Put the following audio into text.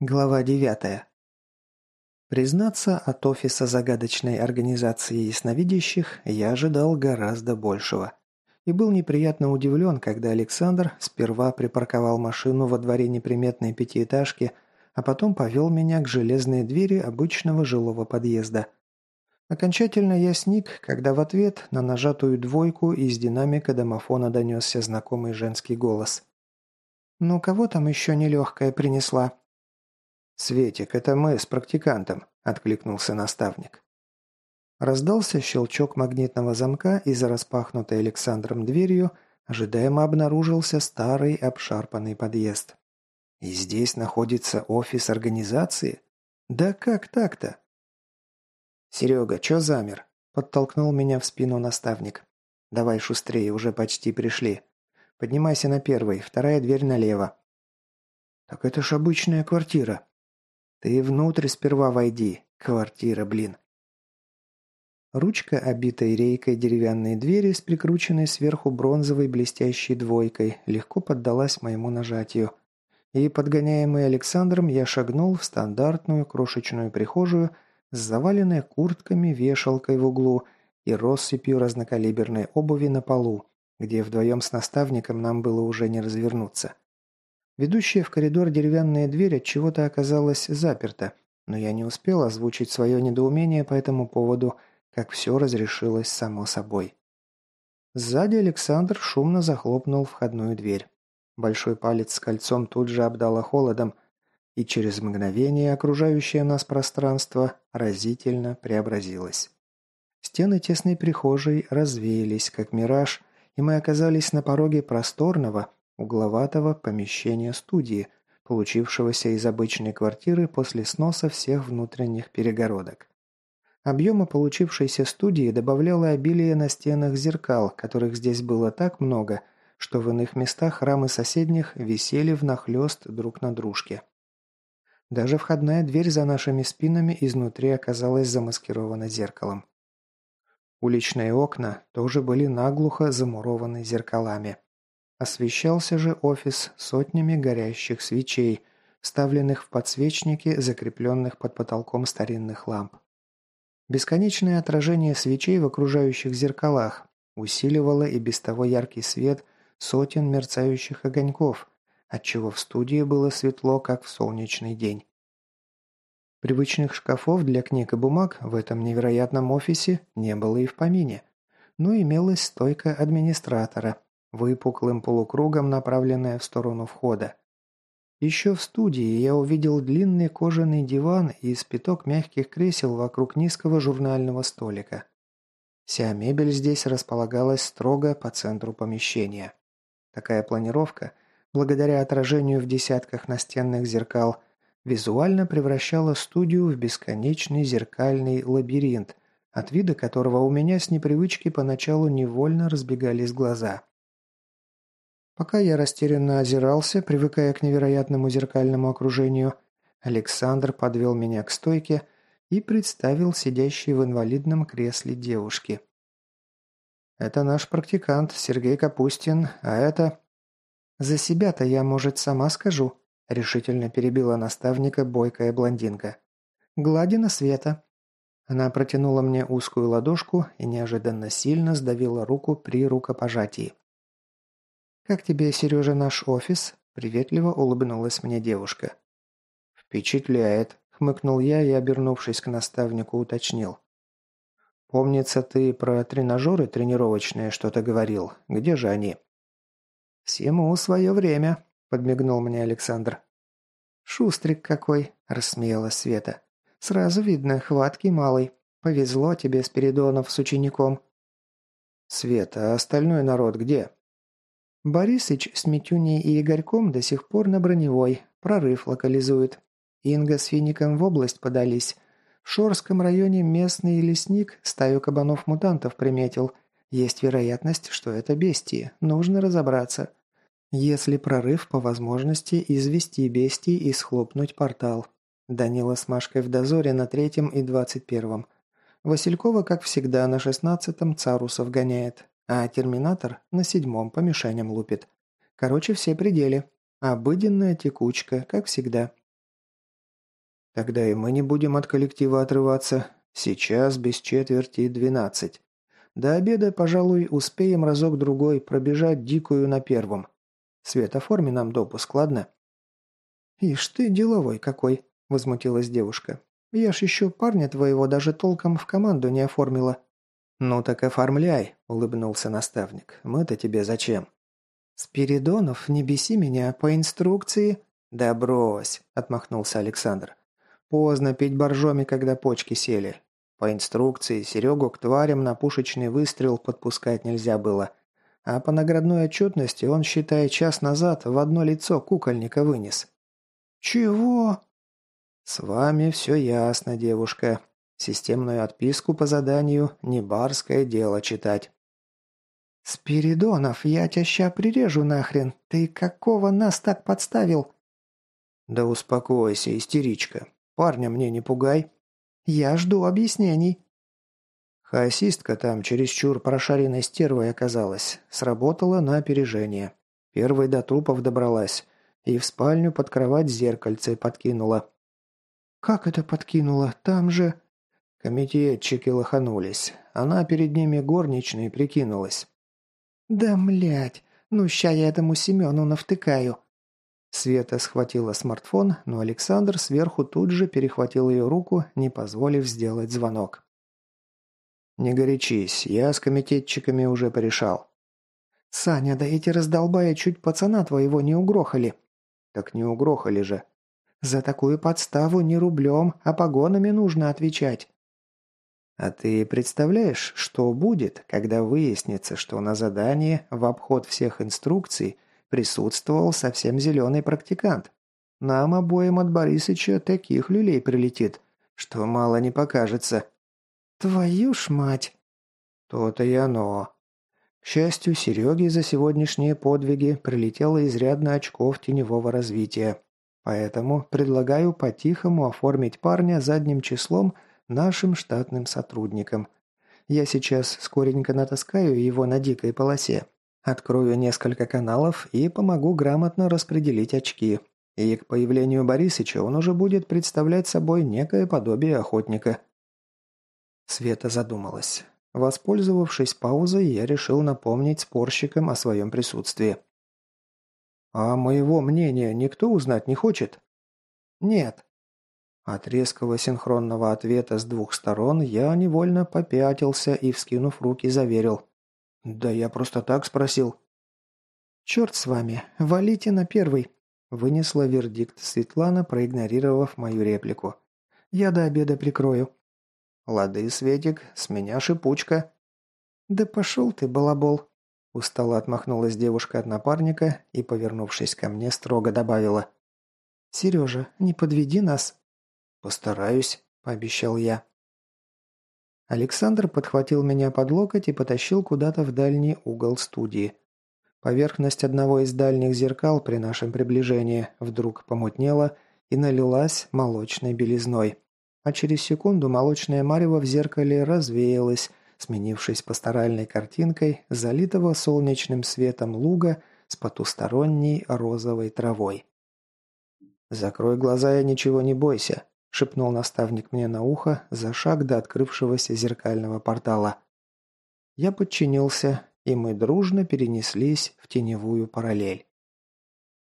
Глава 9. Признаться, от офиса загадочной организации ясновидящих я ожидал гораздо большего. И был неприятно удивлен, когда Александр сперва припарковал машину во дворе неприметной пятиэтажки, а потом повел меня к железной двери обычного жилого подъезда. Окончательно я сник, когда в ответ на нажатую двойку из динамика домофона донесся знакомый женский голос. «Ну, кого там еще нелегкая принесла?» «Светик, это мы с практикантом», – откликнулся наставник. Раздался щелчок магнитного замка, и за распахнутой Александром дверью ожидаемо обнаружился старый обшарпанный подъезд. И здесь находится офис организации? Да как так-то? «Серега, чё замер?» – подтолкнул меня в спину наставник. «Давай шустрее, уже почти пришли. Поднимайся на первый, вторая дверь налево». «Так это ж обычная квартира», «Ты внутрь сперва войди. Квартира, блин». Ручка, обитой рейкой деревянной двери с прикрученной сверху бронзовой блестящей двойкой, легко поддалась моему нажатию. И, подгоняемый Александром, я шагнул в стандартную крошечную прихожую с заваленной куртками, вешалкой в углу и россыпью разнокалиберной обуви на полу, где вдвоем с наставником нам было уже не развернуться. Ведущая в коридор деревянная дверь от чего-то оказалась заперта, но я не успел озвучить свое недоумение по этому поводу, как все разрешилось само собой. Сзади Александр шумно захлопнул входную дверь. Большой палец с кольцом тут же обдало холодом, и через мгновение окружающее нас пространство разительно преобразилось. Стены тесной прихожей развеялись, как мираж, и мы оказались на пороге просторного, угловатого помещения студии, получившегося из обычной квартиры после сноса всех внутренних перегородок. Объема получившейся студии добавляло обилие на стенах зеркал, которых здесь было так много, что в иных местах рамы соседних висели внахлёст друг на дружке. Даже входная дверь за нашими спинами изнутри оказалась замаскирована зеркалом. Уличные окна тоже были наглухо замурованы зеркалами. Освещался же офис сотнями горящих свечей, вставленных в подсвечники, закрепленных под потолком старинных ламп. Бесконечное отражение свечей в окружающих зеркалах усиливало и без того яркий свет сотен мерцающих огоньков, отчего в студии было светло, как в солнечный день. Привычных шкафов для книг и бумаг в этом невероятном офисе не было и в помине, но имелась стойка администратора – выпуклым полукругом направленная в сторону входа. Еще в студии я увидел длинный кожаный диван и спиток мягких кресел вокруг низкого журнального столика. Вся мебель здесь располагалась строго по центру помещения. Такая планировка, благодаря отражению в десятках настенных зеркал, визуально превращала студию в бесконечный зеркальный лабиринт, от вида которого у меня с непривычки поначалу невольно разбегались глаза. Пока я растерянно озирался, привыкая к невероятному зеркальному окружению, Александр подвел меня к стойке и представил сидящей в инвалидном кресле девушки. «Это наш практикант Сергей Капустин, а это...» «За себя-то я, может, сама скажу», – решительно перебила наставника бойкая блондинка. «Гладина Света». Она протянула мне узкую ладошку и неожиданно сильно сдавила руку при рукопожатии. «Как тебе, Сережа, наш офис?» – приветливо улыбнулась мне девушка. «Впечатляет», – хмыкнул я и, обернувшись к наставнику, уточнил. «Помнится, ты про тренажеры тренировочные что-то говорил. Где же они?» «Всему свое время», – подмигнул мне Александр. «Шустрик какой!» – рассмеялась Света. «Сразу видно, хваткий малый. Повезло тебе, Спиридонов, с учеником». «Света, а остальной народ где?» Борисыч с Митюней и Игорьком до сих пор на броневой. Прорыв локализует. Инга с Фиником в область подались. В Шорском районе местный лесник стаю кабанов-мутантов приметил. Есть вероятность, что это бестии. Нужно разобраться. Если прорыв, по возможности извести бестий и схлопнуть портал. Данила с Машкой в дозоре на третьем и двадцать первом. Василькова, как всегда, на шестнадцатом Царусов гоняет. А терминатор на седьмом по мишеням лупит. Короче, все пределы. Обыденная текучка, как всегда. Тогда и мы не будем от коллектива отрываться. Сейчас без четверти двенадцать. До обеда, пожалуй, успеем разок-другой пробежать дикую на первом. Свет, оформи нам допуск, ладно?» «Ишь ты, деловой какой!» – возмутилась девушка. «Я ж еще парня твоего даже толком в команду не оформила». «Ну так оформляй», – улыбнулся наставник. «Мы-то тебе зачем?» «Спиридонов, не беси меня, по инструкции...» «Да брось», – отмахнулся Александр. «Поздно пить боржоми, когда почки сели. По инструкции Серегу к тварям на пушечный выстрел подпускать нельзя было. А по наградной отчетности он, считай, час назад в одно лицо кукольника вынес. «Чего?» «С вами все ясно, девушка. Системную отписку по заданию не барское дело читать». «Спиридонов, я тебя ща прирежу нахрен. Ты какого нас так подставил?» «Да успокойся, истеричка. Парня мне не пугай». «Я жду объяснений». Хаосистка там чересчур прошаренной стервой оказалась. Сработала на опережение. Первой до трупов добралась. И в спальню под кровать зеркальце подкинула. «Как это подкинула? Там же...» Комитетчики лоханулись. Она перед ними горничной прикинулась. «Да, млять, ну ща я этому Семену навтыкаю». Света схватила смартфон, но Александр сверху тут же перехватил ее руку, не позволив сделать звонок. «Не горячись, я с комитетчиками уже порешал». «Саня, да эти раздолбая чуть пацана твоего не угрохали». «Так не угрохали же». «За такую подставу не рублем, а погонами нужно отвечать». А ты представляешь, что будет, когда выяснится, что на задании в обход всех инструкций присутствовал совсем зеленый практикант? Нам обоим от Борисыча таких люлей прилетит, что мало не покажется. Твою ж мать! То-то и оно. К счастью, Сереге за сегодняшние подвиги прилетело изрядно очков теневого развития. Поэтому предлагаю по-тихому оформить парня задним числом – нашим штатным сотрудникам. Я сейчас скоренько натаскаю его на дикой полосе, открою несколько каналов и помогу грамотно распределить очки. И к появлению Борисыча он уже будет представлять собой некое подобие охотника. Света задумалась. Воспользовавшись паузой, я решил напомнить спорщикам о своем присутствии. «А моего мнения никто узнать не хочет?» «Нет», от резкого синхронного ответа с двух сторон я невольно попятился и, вскинув руки, заверил. «Да я просто так спросил». «Черт с вами, валите на первый», – вынесла вердикт Светлана, проигнорировав мою реплику. «Я до обеда прикрою». «Лады, Светик, с меня шипучка». «Да пошел ты, балабол», – устало отмахнулась девушка от напарника и, повернувшись ко мне, строго добавила. «Сережа, не подведи нас». «Постараюсь», – пообещал я. Александр подхватил меня под локоть и потащил куда-то в дальний угол студии. Поверхность одного из дальних зеркал при нашем приближении вдруг помутнела и налилась молочной белизной. А через секунду молочное марево в зеркале развеялось, сменившись пасторальной картинкой залитого солнечным светом луга с потусторонней розовой травой. «Закрой глаза и ничего не бойся», шепнул наставник мне на ухо за шаг до открывшегося зеркального портала. Я подчинился, и мы дружно перенеслись в теневую параллель.